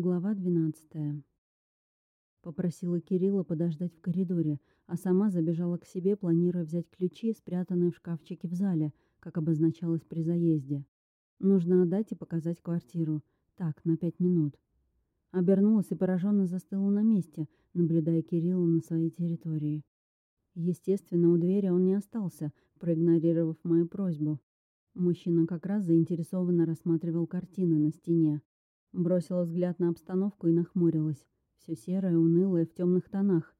Глава 12. Попросила Кирилла подождать в коридоре, а сама забежала к себе, планируя взять ключи, спрятанные в шкафчике в зале, как обозначалось при заезде. Нужно отдать и показать квартиру. Так, на пять минут. Обернулась и пораженно застыла на месте, наблюдая Кирилла на своей территории. Естественно, у двери он не остался, проигнорировав мою просьбу. Мужчина как раз заинтересованно рассматривал картины на стене. Бросила взгляд на обстановку и нахмурилась. Все серое, унылое, в темных тонах.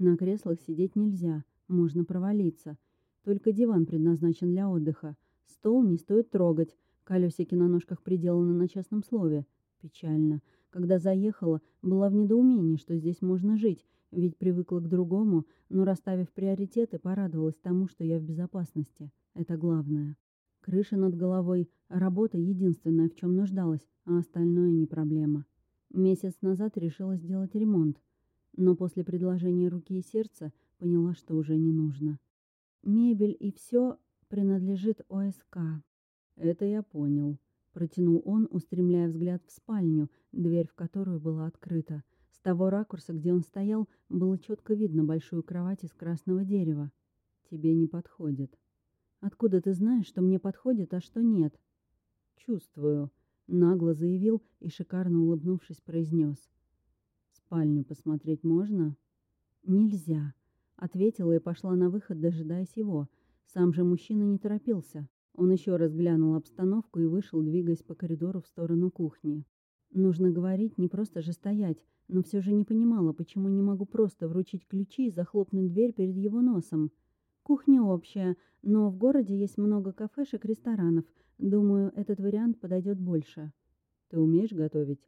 На креслах сидеть нельзя, можно провалиться. Только диван предназначен для отдыха. Стол не стоит трогать. Колесики на ножках приделаны на частном слове. Печально. Когда заехала, была в недоумении, что здесь можно жить, ведь привыкла к другому, но, расставив приоритеты, порадовалась тому, что я в безопасности. Это главное. Крыша над головой, работа единственная, в чем нуждалась, а остальное не проблема. Месяц назад решила сделать ремонт, но после предложения руки и сердца поняла, что уже не нужно. Мебель и все принадлежит ОСК. Это я понял. Протянул он, устремляя взгляд в спальню, дверь в которую была открыта. С того ракурса, где он стоял, было четко видно большую кровать из красного дерева. Тебе не подходит. «Откуда ты знаешь, что мне подходит, а что нет?» «Чувствую», — нагло заявил и, шикарно улыбнувшись, произнес. «Спальню посмотреть можно?» «Нельзя», — ответила и пошла на выход, дожидаясь его. Сам же мужчина не торопился. Он еще раз глянул обстановку и вышел, двигаясь по коридору в сторону кухни. Нужно говорить, не просто же стоять, но все же не понимала, почему не могу просто вручить ключи и захлопнуть дверь перед его носом. Кухня общая, но в городе есть много кафешек, ресторанов. Думаю, этот вариант подойдет больше. Ты умеешь готовить?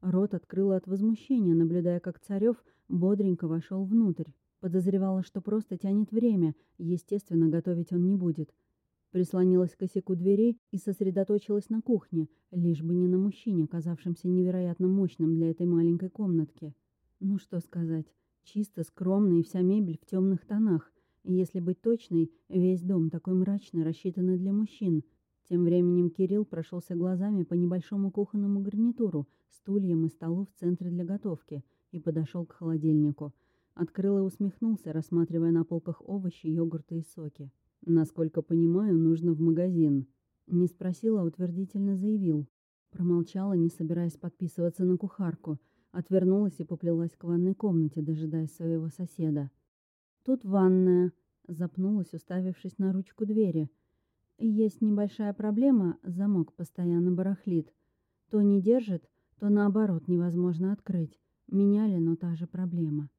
Рот открыла от возмущения, наблюдая, как Царев бодренько вошел внутрь. Подозревала, что просто тянет время, естественно, готовить он не будет. Прислонилась к косяку двери и сосредоточилась на кухне, лишь бы не на мужчине, казавшемся невероятно мощным для этой маленькой комнатки. Ну что сказать, чисто, скромно и вся мебель в темных тонах. Если быть точной, весь дом такой мрачный, рассчитанный для мужчин. Тем временем Кирилл прошелся глазами по небольшому кухонному гарнитуру, стульям и столу в центре для готовки и подошел к холодильнику. Открыл и усмехнулся, рассматривая на полках овощи, йогурты и соки. «Насколько понимаю, нужно в магазин». Не спросил, а утвердительно заявил. Промолчала, не собираясь подписываться на кухарку. Отвернулась и поплелась к ванной комнате, дожидаясь своего соседа. «Тут ванная», — запнулась, уставившись на ручку двери. «Есть небольшая проблема, замок постоянно барахлит. То не держит, то наоборот невозможно открыть. Меняли, но та же проблема.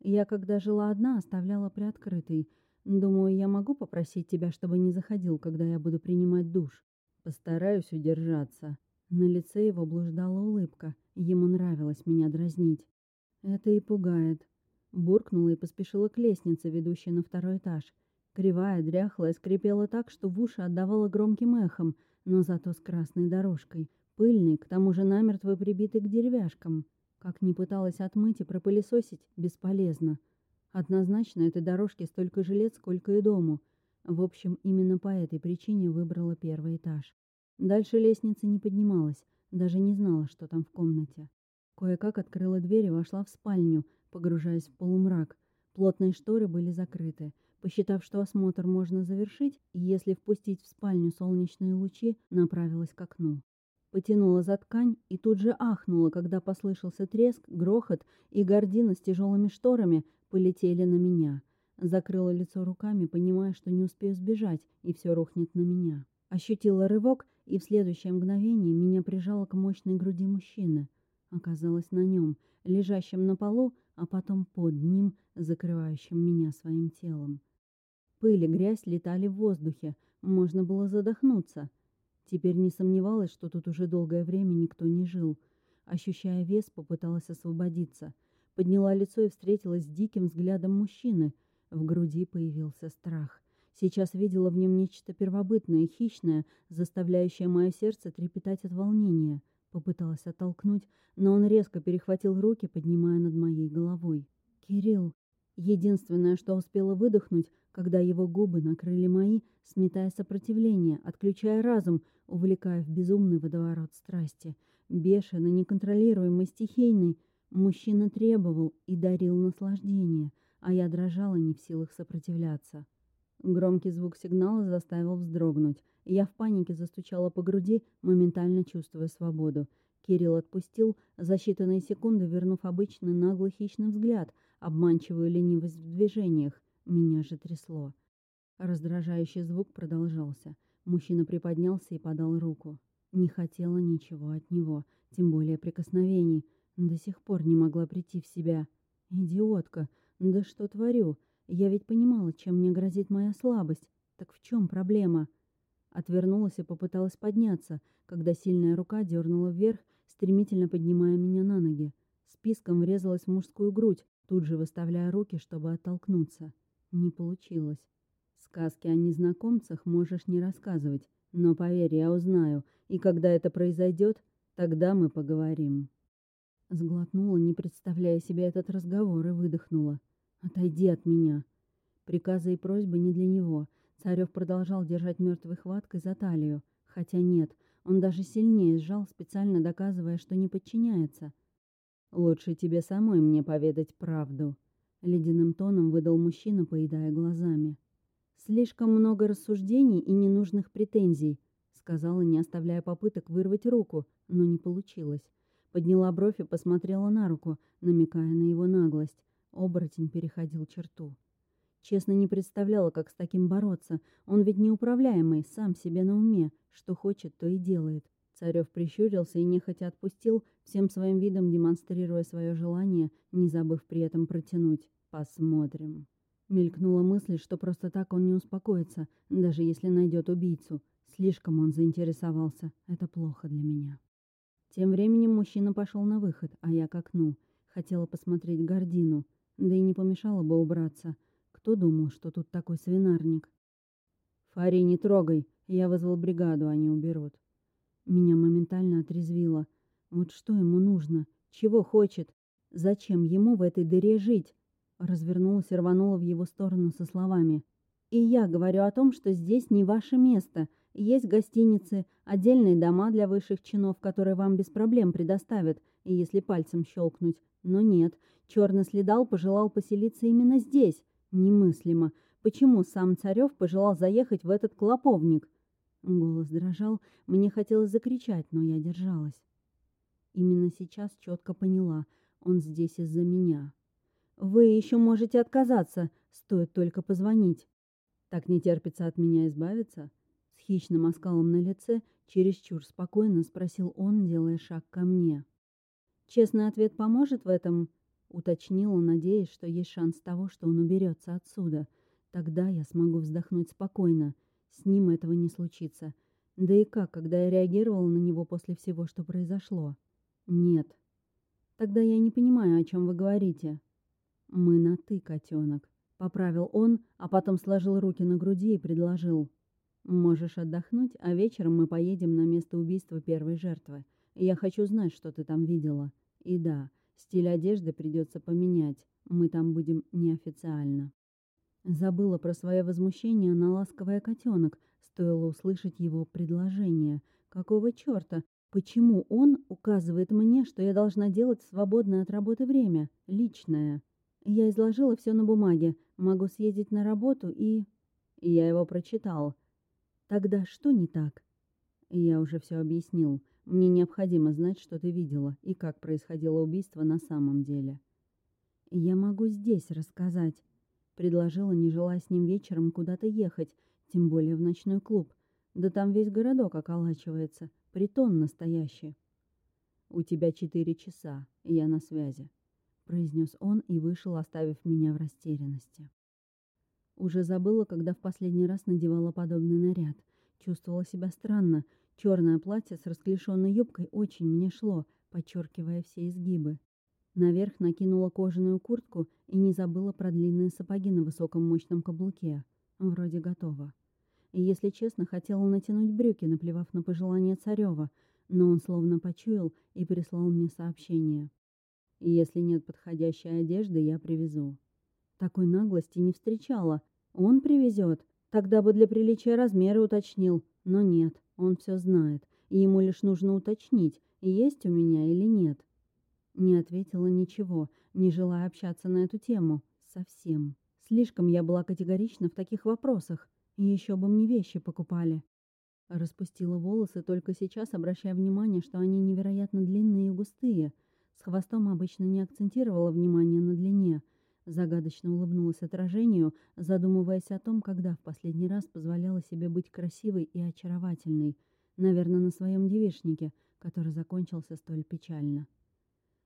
Я, когда жила одна, оставляла приоткрытой. Думаю, я могу попросить тебя, чтобы не заходил, когда я буду принимать душ. Постараюсь удержаться». На лице его блуждала улыбка. Ему нравилось меня дразнить. Это и пугает. Буркнула и поспешила к лестнице, ведущей на второй этаж. Кривая, дряхлая, скрипела так, что в уши отдавала громким эхом, но зато с красной дорожкой. Пыльный, к тому же намертво прибитый к деревяшкам. Как ни пыталась отмыть и пропылесосить, бесполезно. Однозначно этой дорожке столько же лет, сколько и дому. В общем, именно по этой причине выбрала первый этаж. Дальше лестница не поднималась, даже не знала, что там в комнате. Кое-как открыла дверь и вошла в спальню, погружаясь в полумрак. Плотные шторы были закрыты. Посчитав, что осмотр можно завершить, и если впустить в спальню солнечные лучи, направилась к окну. Потянула за ткань и тут же ахнула, когда послышался треск, грохот, и гордина с тяжелыми шторами полетели на меня. Закрыла лицо руками, понимая, что не успею сбежать, и все рухнет на меня. Ощутила рывок, и в следующее мгновение меня прижало к мощной груди мужчины оказалась на нем, лежащем на полу, а потом под ним, закрывающим меня своим телом. Пыль и грязь летали в воздухе, можно было задохнуться. Теперь не сомневалась, что тут уже долгое время никто не жил. Ощущая вес, попыталась освободиться. Подняла лицо и встретилась с диким взглядом мужчины. В груди появился страх. Сейчас видела в нем нечто первобытное, хищное, заставляющее мое сердце трепетать от волнения — Попыталась оттолкнуть, но он резко перехватил руки, поднимая над моей головой. «Кирилл!» Единственное, что успела выдохнуть, когда его губы накрыли мои, сметая сопротивление, отключая разум, увлекая в безумный водоворот страсти. бешеный, неконтролируемый, стихийный. Мужчина требовал и дарил наслаждение, а я дрожала не в силах сопротивляться. Громкий звук сигнала заставил вздрогнуть. Я в панике застучала по груди, моментально чувствуя свободу. Кирилл отпустил, за считанные секунды вернув обычный наглый хищный взгляд, обманчивую ленивость в движениях. Меня же трясло. Раздражающий звук продолжался. Мужчина приподнялся и подал руку. Не хотела ничего от него, тем более прикосновений. До сих пор не могла прийти в себя. Идиотка! Да что творю? Я ведь понимала, чем мне грозит моя слабость. Так в чем проблема? Отвернулась и попыталась подняться, когда сильная рука дернула вверх, стремительно поднимая меня на ноги. Списком врезалась в мужскую грудь, тут же выставляя руки, чтобы оттолкнуться. Не получилось. Сказки о незнакомцах можешь не рассказывать, но поверь, я узнаю, и когда это произойдет, тогда мы поговорим. Сглотнула, не представляя себе этот разговор, и выдохнула. «Отойди от меня». Приказы и просьбы не для него. Царев продолжал держать мертвой хваткой за талию. Хотя нет, он даже сильнее сжал, специально доказывая, что не подчиняется. «Лучше тебе самой мне поведать правду», — ледяным тоном выдал мужчина, поедая глазами. «Слишком много рассуждений и ненужных претензий», — сказала, не оставляя попыток вырвать руку, но не получилось. Подняла бровь и посмотрела на руку, намекая на его наглость. Оборотень переходил черту. Честно не представляла, как с таким бороться. Он ведь неуправляемый, сам себе на уме. Что хочет, то и делает. Царев прищурился и нехотя отпустил, всем своим видом демонстрируя свое желание, не забыв при этом протянуть. «Посмотрим». Мелькнула мысль, что просто так он не успокоится, даже если найдет убийцу. Слишком он заинтересовался. Это плохо для меня. Тем временем мужчина пошел на выход, а я к окну. Хотела посмотреть гордину. Да и не помешало бы убраться. Кто думал, что тут такой свинарник? «Фари, не трогай. Я вызвал бригаду, они уберут». Меня моментально отрезвило. Вот что ему нужно? Чего хочет? Зачем ему в этой дыре жить? Развернулась и рванула в его сторону со словами. «И я говорю о том, что здесь не ваше место. Есть гостиницы, отдельные дома для высших чинов, которые вам без проблем предоставят, если пальцем щелкнуть. Но нет, черный следал пожелал поселиться именно здесь. Немыслимо. Почему сам Царев пожелал заехать в этот клоповник? Голос дрожал, мне хотелось закричать, но я держалась. Именно сейчас четко поняла, он здесь из-за меня. Вы еще можете отказаться, стоит только позвонить. Так не терпится от меня избавиться? С хищным оскалом на лице, чересчур спокойно спросил он, делая шаг ко мне. Честный ответ поможет в этом? Уточнила, надеясь, что есть шанс того, что он уберется отсюда. Тогда я смогу вздохнуть спокойно. С ним этого не случится. Да и как, когда я реагировала на него после всего, что произошло? Нет. Тогда я не понимаю, о чем вы говорите. Мы на «ты», котенок. Поправил он, а потом сложил руки на груди и предложил. Можешь отдохнуть, а вечером мы поедем на место убийства первой жертвы. Я хочу знать, что ты там видела. И да, Стиль одежды придется поменять, мы там будем неофициально. Забыла про свое возмущение на ласковая котенок, стоило услышать его предложение. Какого черта? Почему он указывает мне, что я должна делать в свободное от работы время, личное? Я изложила все на бумаге, могу съездить на работу и... Я его прочитал. Тогда что не так? Я уже все объяснил. Мне необходимо знать, что ты видела и как происходило убийство на самом деле. Я могу здесь рассказать. Предложила, не желая с ним вечером куда-то ехать, тем более в ночной клуб. Да там весь городок околачивается, притон настоящий. «У тебя четыре часа, я на связи», — произнес он и вышел, оставив меня в растерянности. Уже забыла, когда в последний раз надевала подобный наряд. Чувствовала себя странно, Черное платье с расклешенной юбкой очень мне шло, подчеркивая все изгибы. Наверх накинула кожаную куртку и не забыла про длинные сапоги на высоком мощном каблуке. Вроде готово. Если честно, хотела натянуть брюки, наплевав на пожелание Царева, но он словно почуял и прислал мне сообщение. «Если нет подходящей одежды, я привезу». Такой наглости не встречала. Он привезет. Тогда бы для приличия размеры уточнил. Но нет, он все знает, и ему лишь нужно уточнить, есть у меня или нет. Не ответила ничего, не желая общаться на эту тему. Совсем. Слишком я была категорична в таких вопросах. И еще бы мне вещи покупали. Распустила волосы, только сейчас обращая внимание, что они невероятно длинные и густые. С хвостом обычно не акцентировала внимание на длине. Загадочно улыбнулась отражению, задумываясь о том, когда в последний раз позволяла себе быть красивой и очаровательной. Наверное, на своем девичнике, который закончился столь печально.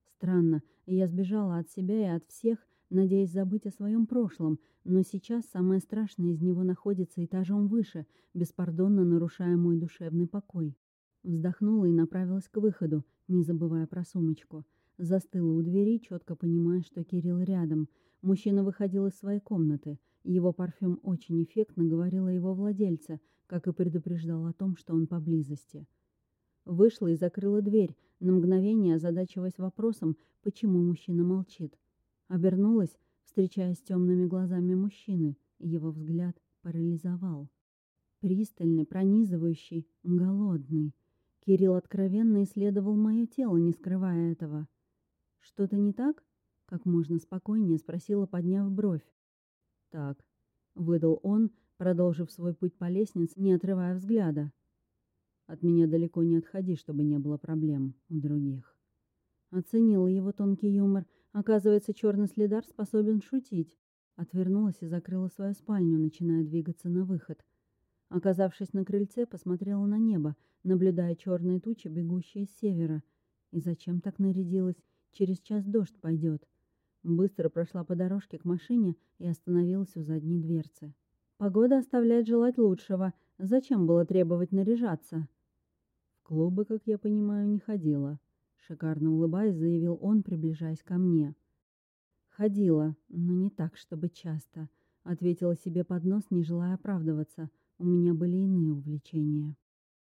Странно, я сбежала от себя и от всех, надеясь забыть о своем прошлом, но сейчас самое страшное из него находится этажом выше, беспардонно нарушая мой душевный покой. Вздохнула и направилась к выходу, не забывая про сумочку. Застыла у двери, четко понимая, что Кирилл рядом. Мужчина выходил из своей комнаты. Его парфюм очень эффектно говорил о его владельце, как и предупреждал о том, что он поблизости. Вышла и закрыла дверь, на мгновение озадачиваясь вопросом, почему мужчина молчит. Обернулась, встречаясь с темными глазами мужчины, и его взгляд парализовал. Пристальный, пронизывающий, голодный. Кирилл откровенно исследовал мое тело, не скрывая этого. «Что-то не так?» — как можно спокойнее спросила, подняв бровь. «Так», — выдал он, продолжив свой путь по лестнице, не отрывая взгляда. «От меня далеко не отходи, чтобы не было проблем у других». Оценила его тонкий юмор — Оказывается, черный следар способен шутить. Отвернулась и закрыла свою спальню, начиная двигаться на выход. Оказавшись на крыльце, посмотрела на небо, наблюдая черные тучи, бегущие с севера. И зачем так нарядилась? Через час дождь пойдет. Быстро прошла по дорожке к машине и остановилась у задней дверцы. Погода оставляет желать лучшего. Зачем было требовать наряжаться? В клубы, как я понимаю, не ходила. Шикарно улыбаясь, заявил он, приближаясь ко мне. «Ходила, но не так, чтобы часто», — ответила себе под нос, не желая оправдываться. «У меня были иные увлечения».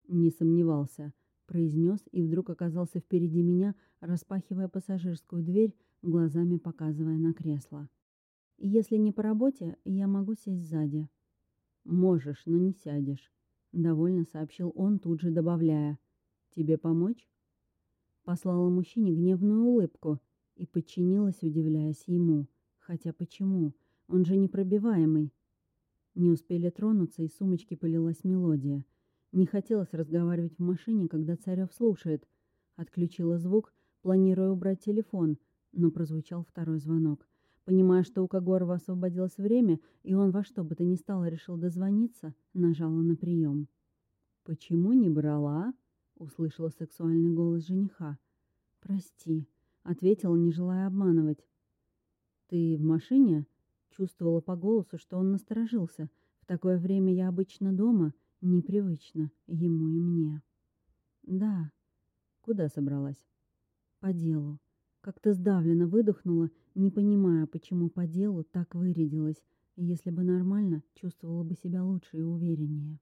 «Не сомневался», — произнес и вдруг оказался впереди меня, распахивая пассажирскую дверь, глазами показывая на кресло. «Если не по работе, я могу сесть сзади». «Можешь, но не сядешь», — довольно сообщил он, тут же добавляя. «Тебе помочь?» Послала мужчине гневную улыбку и подчинилась, удивляясь ему. Хотя почему? Он же непробиваемый. Не успели тронуться, и сумочки полилась мелодия. Не хотелось разговаривать в машине, когда Царев слушает. Отключила звук, планируя убрать телефон, но прозвучал второй звонок. Понимая, что у Когорова освободилось время, и он во что бы то ни стало решил дозвониться, нажала на прием. «Почему не брала?» услышала сексуальный голос жениха. «Прости», — ответила, не желая обманывать. «Ты в машине?» Чувствовала по голосу, что он насторожился. В такое время я обычно дома, непривычно ему и мне. «Да». «Куда собралась?» «По делу». Как-то сдавленно выдохнула, не понимая, почему по делу так вырядилась. Если бы нормально, чувствовала бы себя лучше и увереннее.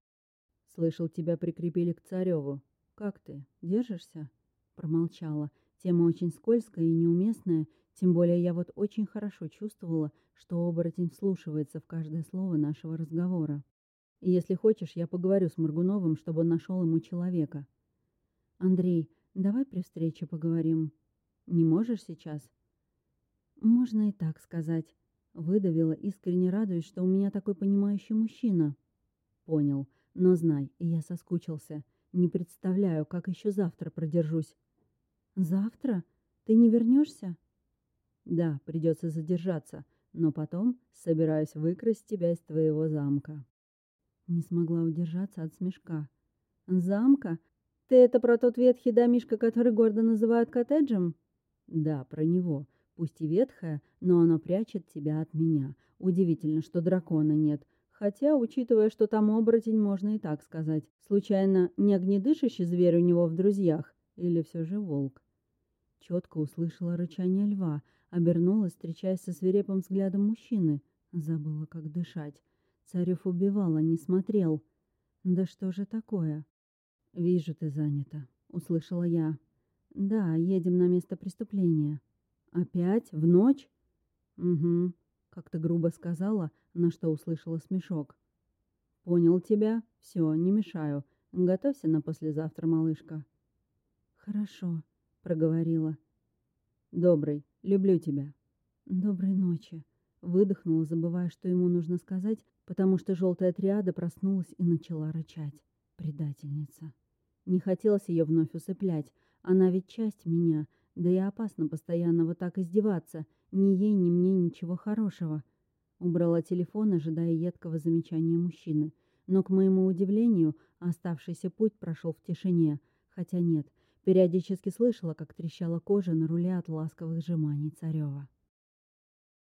«Слышал, тебя прикрепили к Цареву. «Как ты? Держишься?» Промолчала. Тема очень скользкая и неуместная, тем более я вот очень хорошо чувствовала, что оборотень вслушивается в каждое слово нашего разговора. Если хочешь, я поговорю с Моргуновым, чтобы он нашел ему человека. «Андрей, давай при встрече поговорим. Не можешь сейчас?» «Можно и так сказать», — выдавила, искренне радуясь, что у меня такой понимающий мужчина. «Понял. Но знай, я соскучился. Не представляю, как еще завтра продержусь. Завтра? Ты не вернешься? Да, придется задержаться, но потом собираюсь выкрасть тебя из твоего замка. Не смогла удержаться от смешка. Замка? Ты это про тот ветхий домишко, который гордо называют коттеджем? Да, про него. Пусть и ветхое, но оно прячет тебя от меня. Удивительно, что дракона нет. Хотя, учитывая, что там оборотень, можно и так сказать. Случайно, не огнедышащий зверь у него в друзьях? Или все же волк? Четко услышала рычание льва, обернулась, встречаясь со свирепым взглядом мужчины. Забыла, как дышать. Царев убивал, а не смотрел. Да что же такое? «Вижу, ты занята», — услышала я. «Да, едем на место преступления». «Опять? В ночь?» «Угу. Как-то грубо сказала, на что услышала смешок. «Понял тебя. Все, не мешаю. Готовься на послезавтра, малышка». «Хорошо», — проговорила. «Добрый. Люблю тебя». «Доброй ночи», — выдохнула, забывая, что ему нужно сказать, потому что желтая триада проснулась и начала рычать. Предательница. Не хотелось ее вновь усыплять. Она ведь часть меня, да и опасно постоянно вот так издеваться. Ни ей, ни мне ничего хорошего. Убрала телефон, ожидая едкого замечания мужчины. Но, к моему удивлению, оставшийся путь прошел в тишине. Хотя нет, периодически слышала, как трещала кожа на руле от ласковых сжиманий Царева.